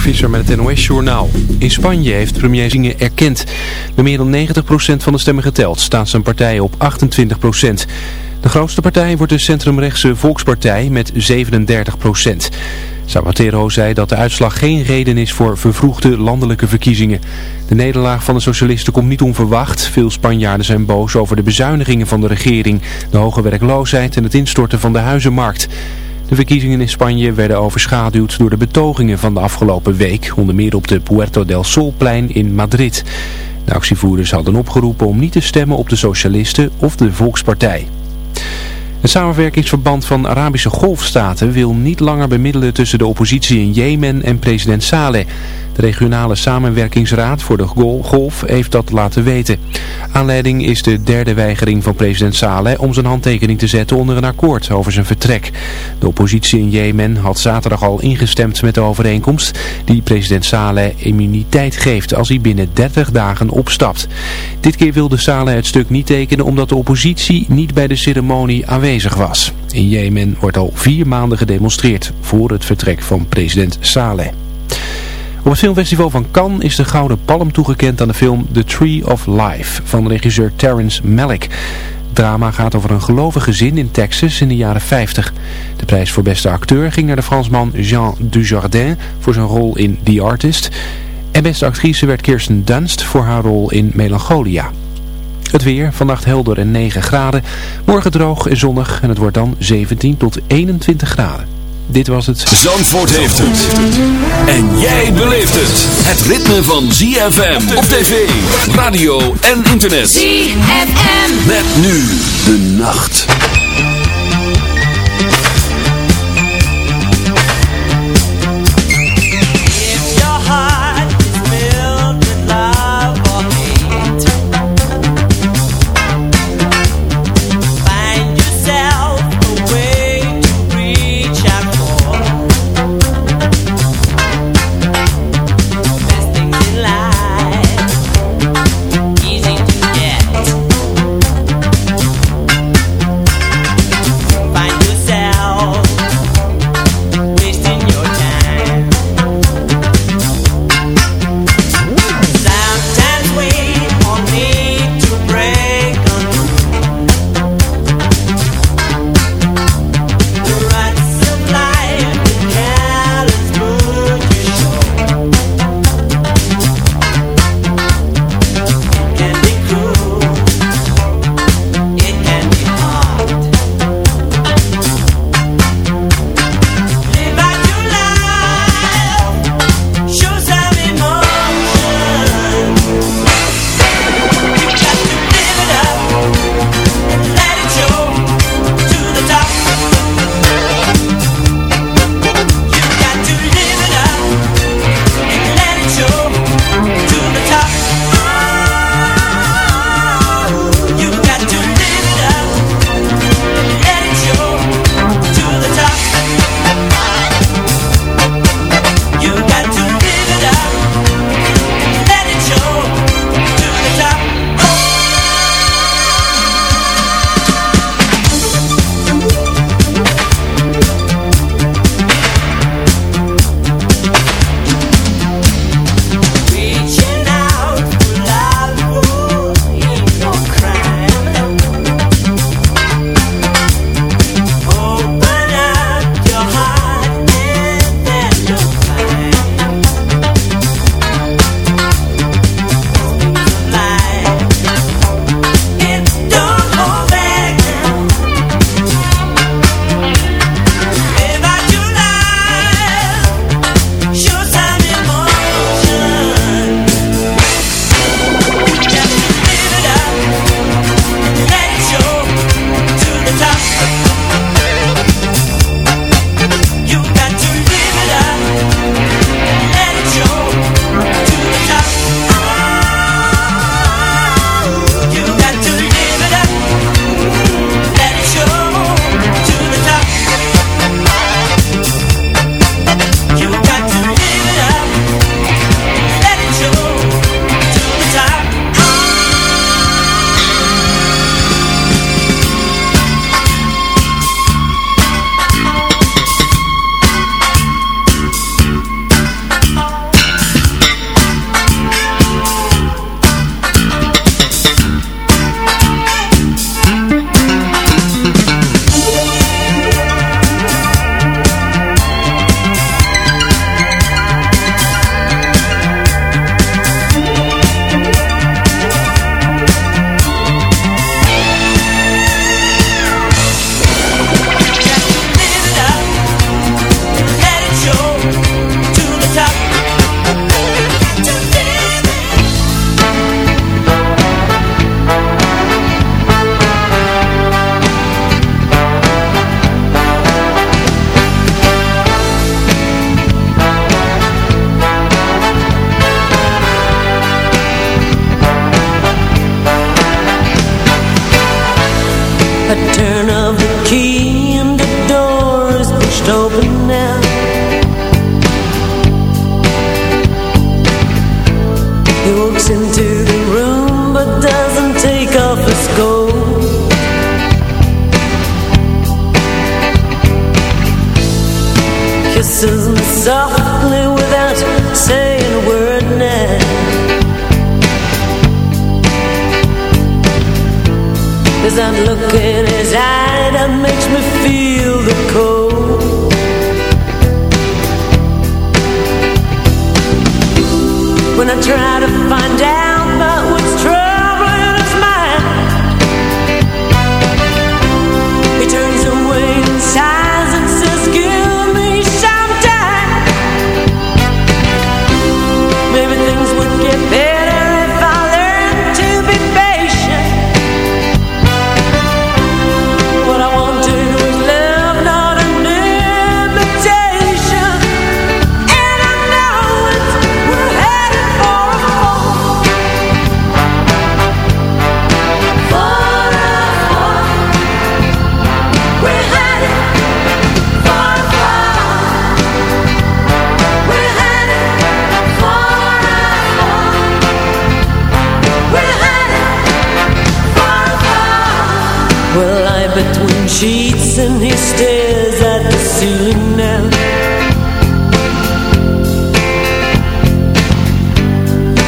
Mark Visser met het NOS-journaal. In Spanje heeft premier Zingen erkend. Bij meer dan 90% van de stemmen geteld staat zijn partij op 28%. De grootste partij wordt de centrumrechtse Volkspartij met 37%. Zapatero zei dat de uitslag geen reden is voor vervroegde landelijke verkiezingen. De nederlaag van de socialisten komt niet onverwacht. Veel Spanjaarden zijn boos over de bezuinigingen van de regering, de hoge werkloosheid en het instorten van de huizenmarkt. De verkiezingen in Spanje werden overschaduwd door de betogingen van de afgelopen week, onder meer op de Puerto del Solplein in Madrid. De actievoerders hadden opgeroepen om niet te stemmen op de socialisten of de Volkspartij. Het samenwerkingsverband van Arabische golfstaten wil niet langer bemiddelen tussen de oppositie in Jemen en president Saleh. De regionale samenwerkingsraad voor de golf heeft dat laten weten. Aanleiding is de derde weigering van president Saleh om zijn handtekening te zetten onder een akkoord over zijn vertrek. De oppositie in Jemen had zaterdag al ingestemd met de overeenkomst die president Saleh immuniteit geeft als hij binnen 30 dagen opstapt. Dit keer wilde Saleh het stuk niet tekenen omdat de oppositie niet bij de ceremonie was. In Jemen wordt al vier maanden gedemonstreerd voor het vertrek van president Saleh. Op het filmfestival van Cannes is de Gouden Palm toegekend aan de film The Tree of Life van regisseur Terrence Malick. Het drama gaat over een gelovig gezin in Texas in de jaren 50. De prijs voor beste acteur ging naar de Fransman Jean Dujardin voor zijn rol in The Artist. En beste actrice werd Kirsten Dunst voor haar rol in Melancholia. Het weer, vannacht helder en 9 graden. Morgen droog en zonnig en het wordt dan 17 tot 21 graden. Dit was het. Zandvoort heeft het. En jij beleeft het. Het ritme van ZFM op tv, radio en internet. ZFM. Met nu de nacht.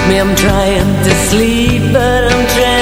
Me, I'm trying to sleep, but I'm trying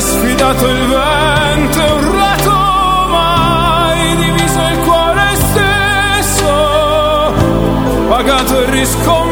sfidato il vento, urlato un rato diviso il cuore stesso, pagato il riscontro.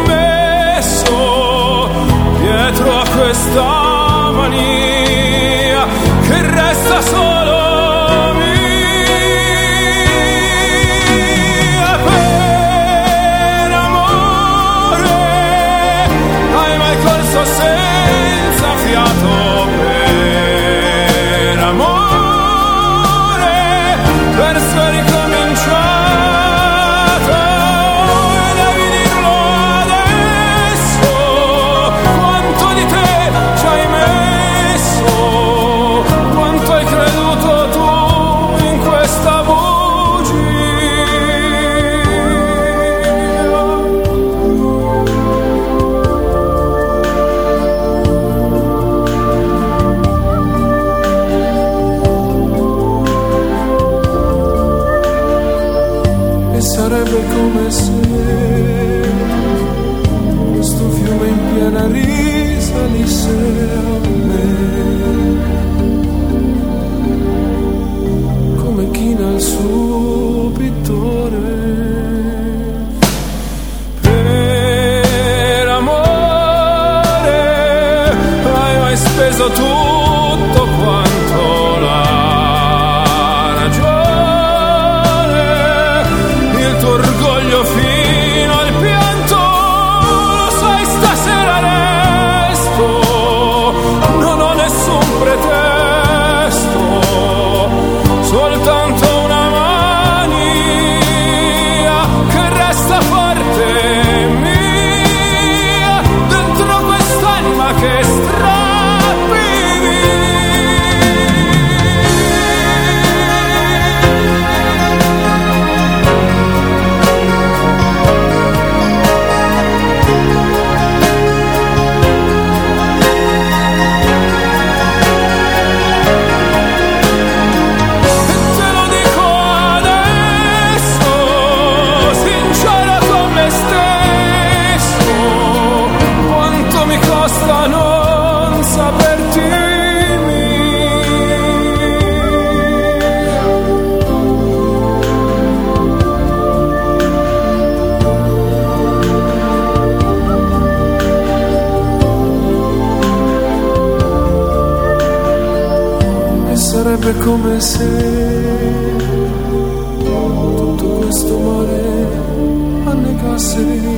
peso tu sempre come se tutto questo mare annegasse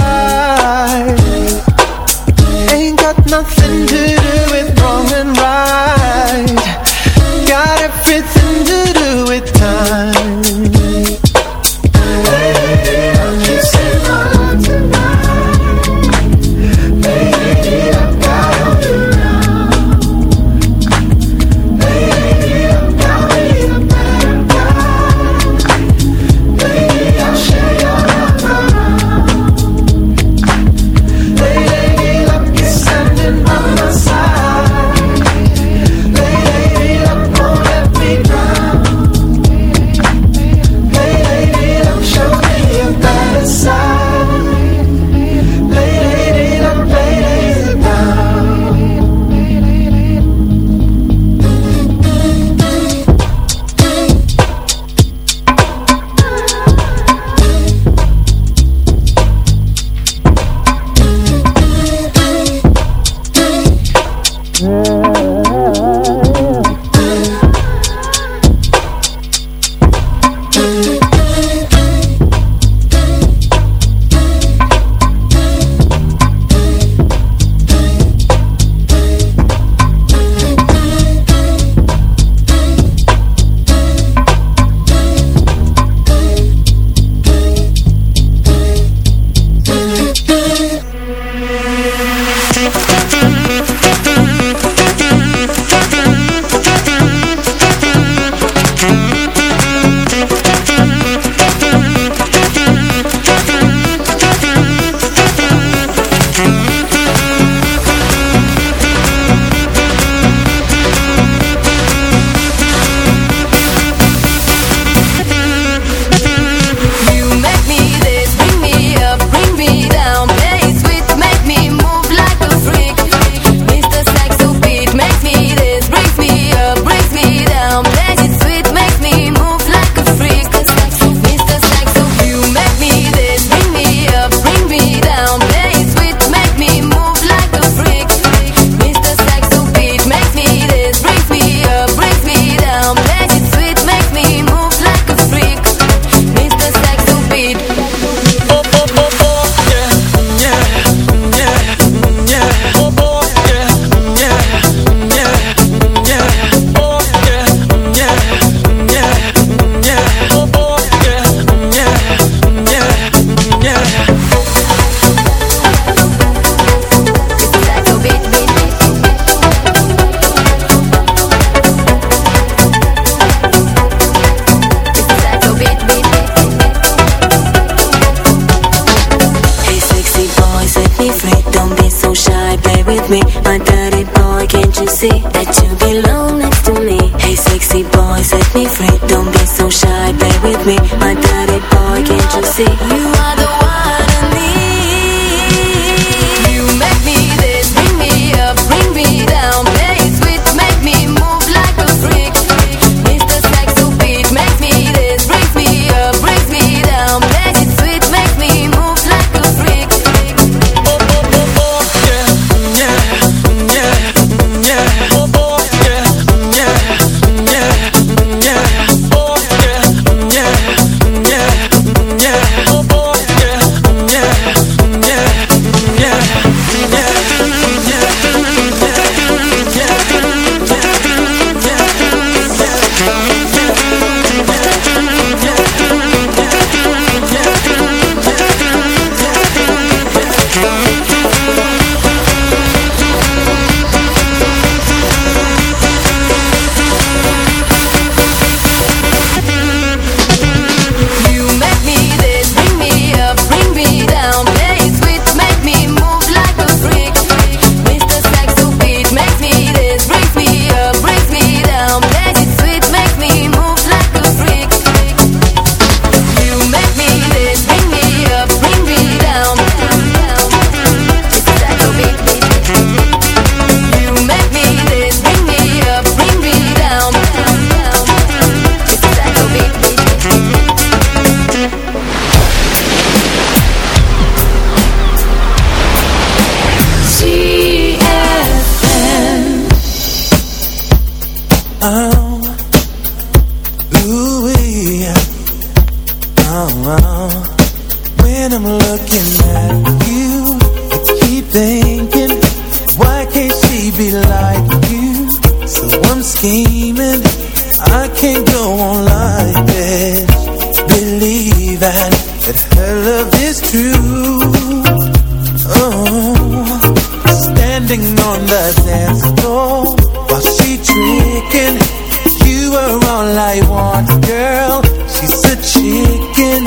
I want, girl. She's a chicken.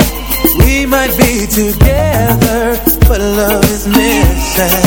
We might be together, but love is missing.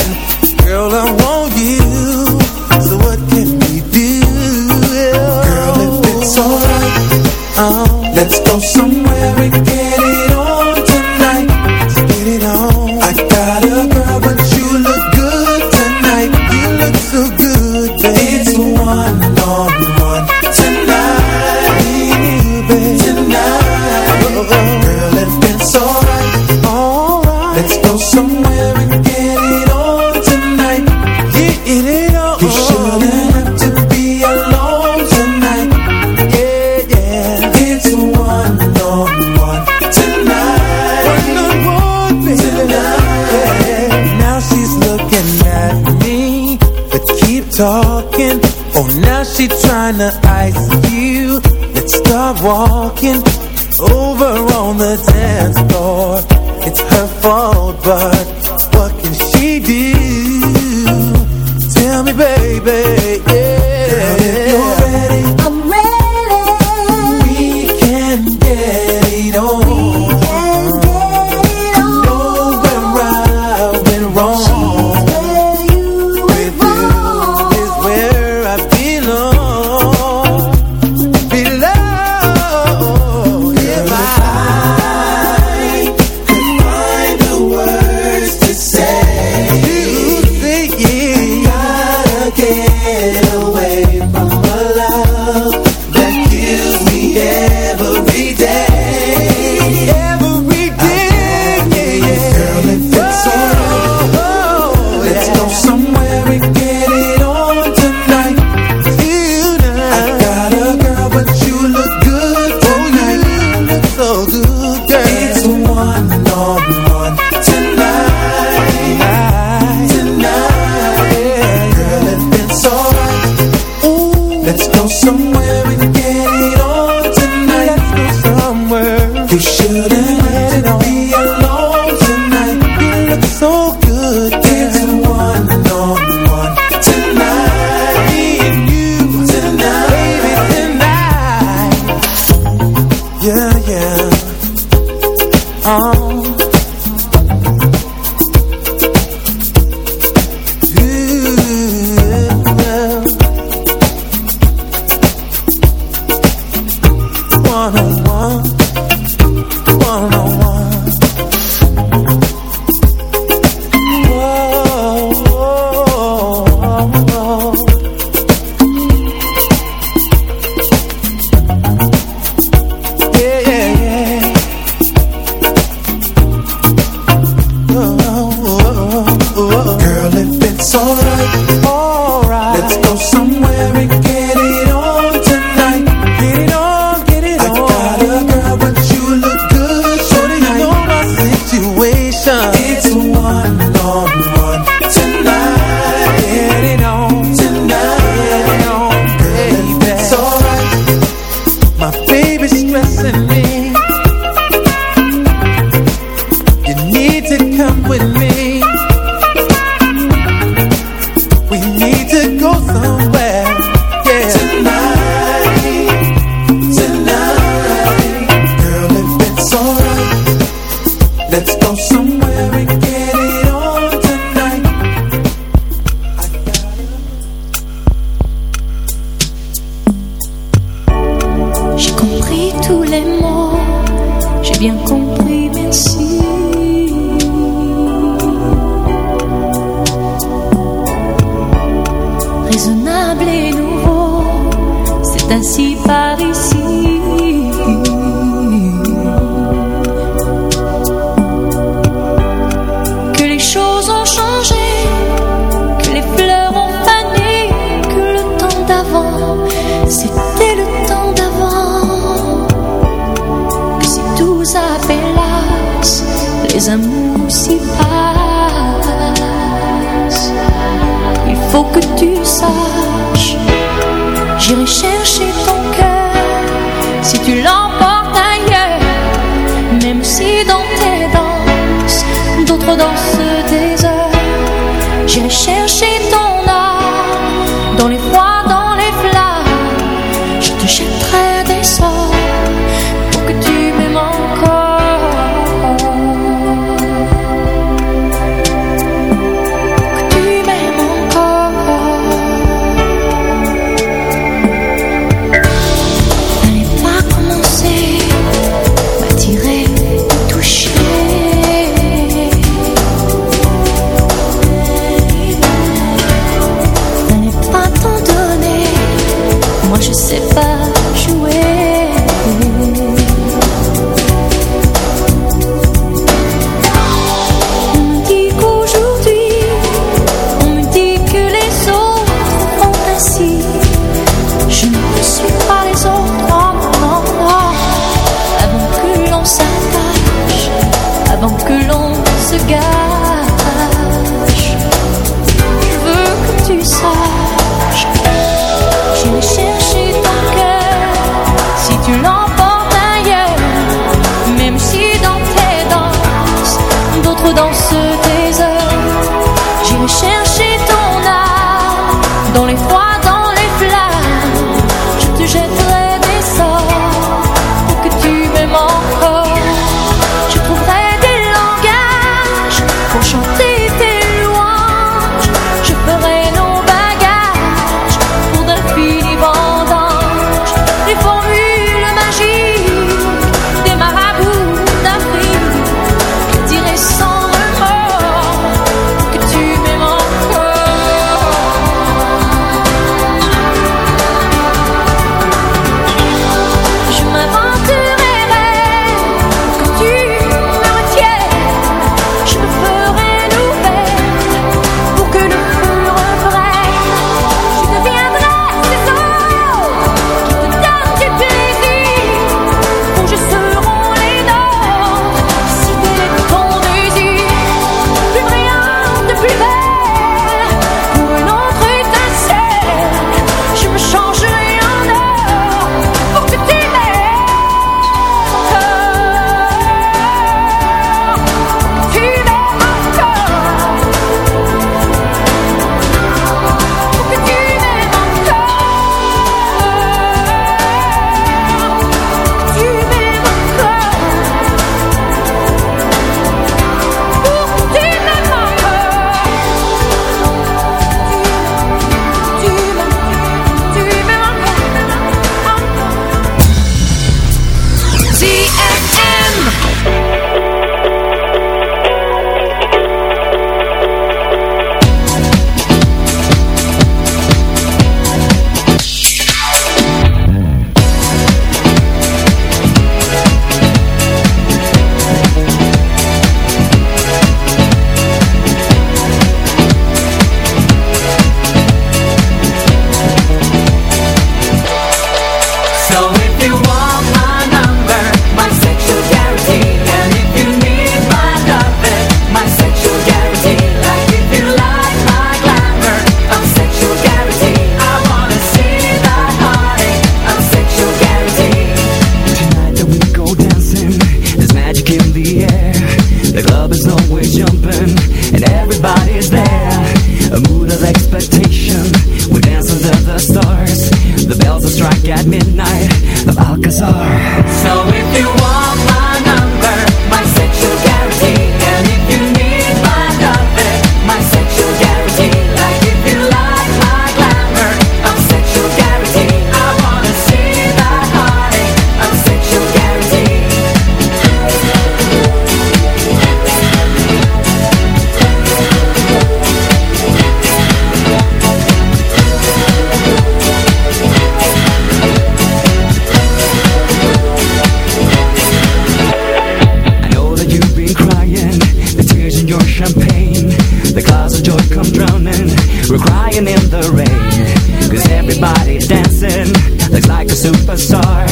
bazaar.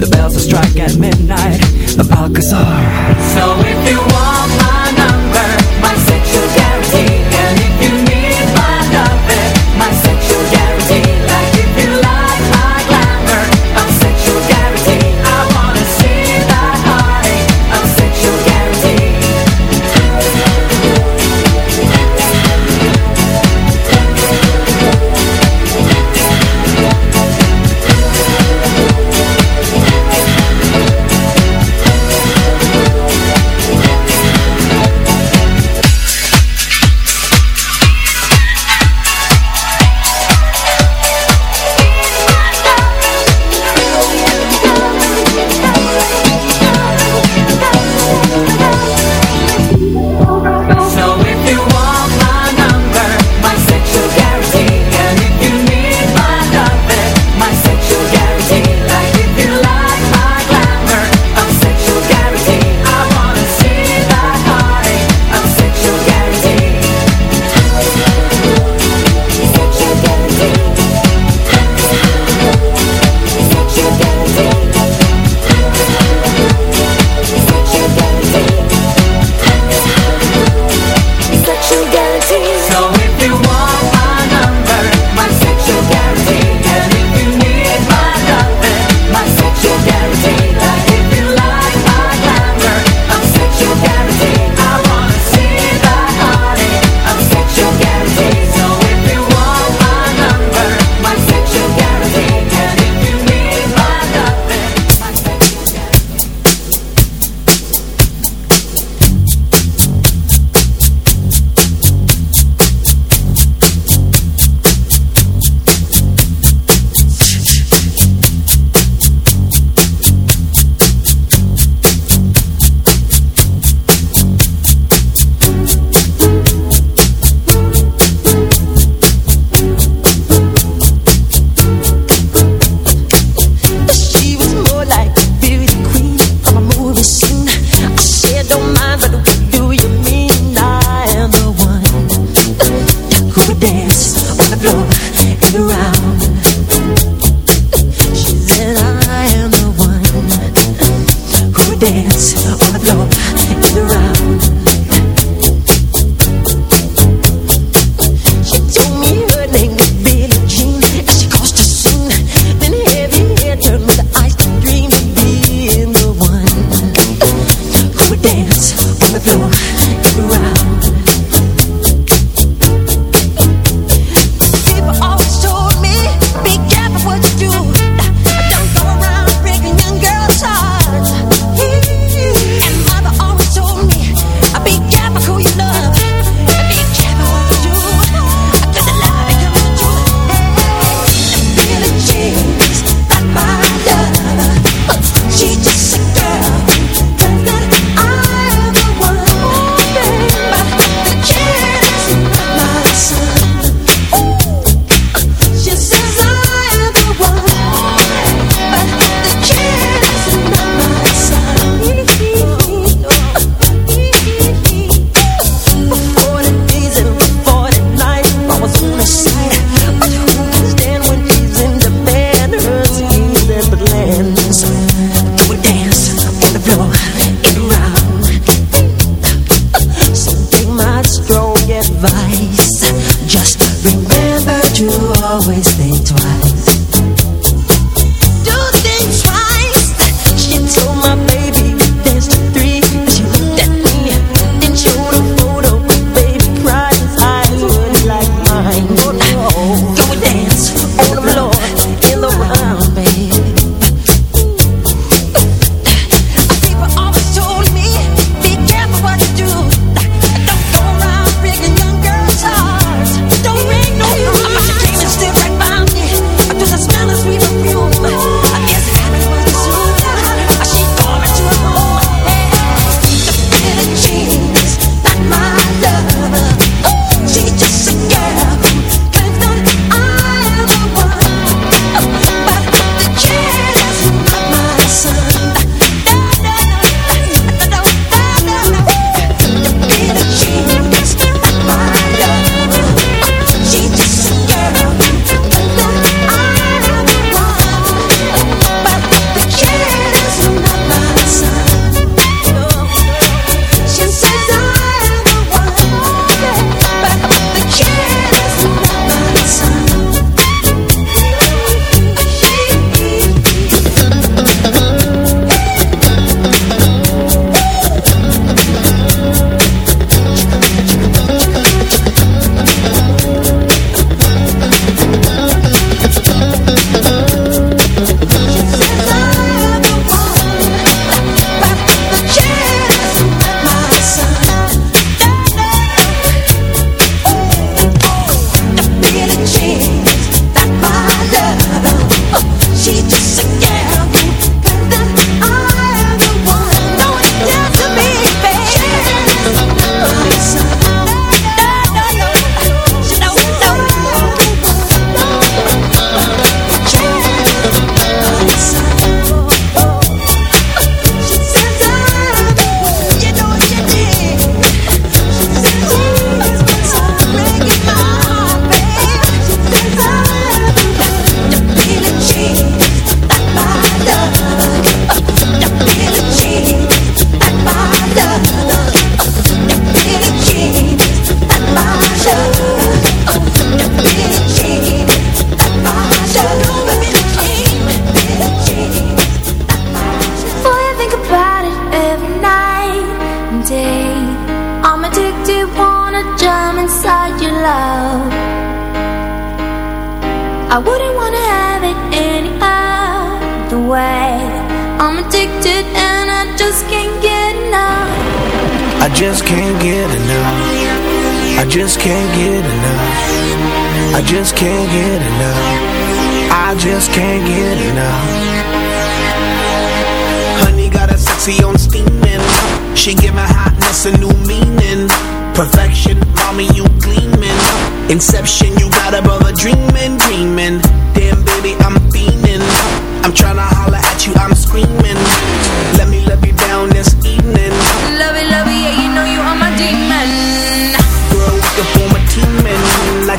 The bells will strike at midnight. The Alcazar. So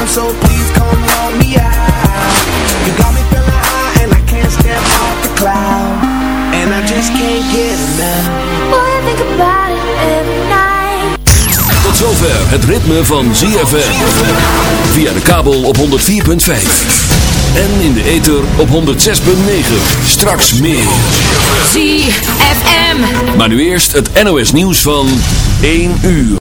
Down, so please come me out. You got me feeling high and I can't step off the cloud, and I just can't get enough. Boy, I think about it every night. Tot zover het ritme van ZFM. Via de kabel op 104.5. En in de ether op 106.9. Straks meer. ZFM. Maar nu eerst het NOS nieuws van 1 uur.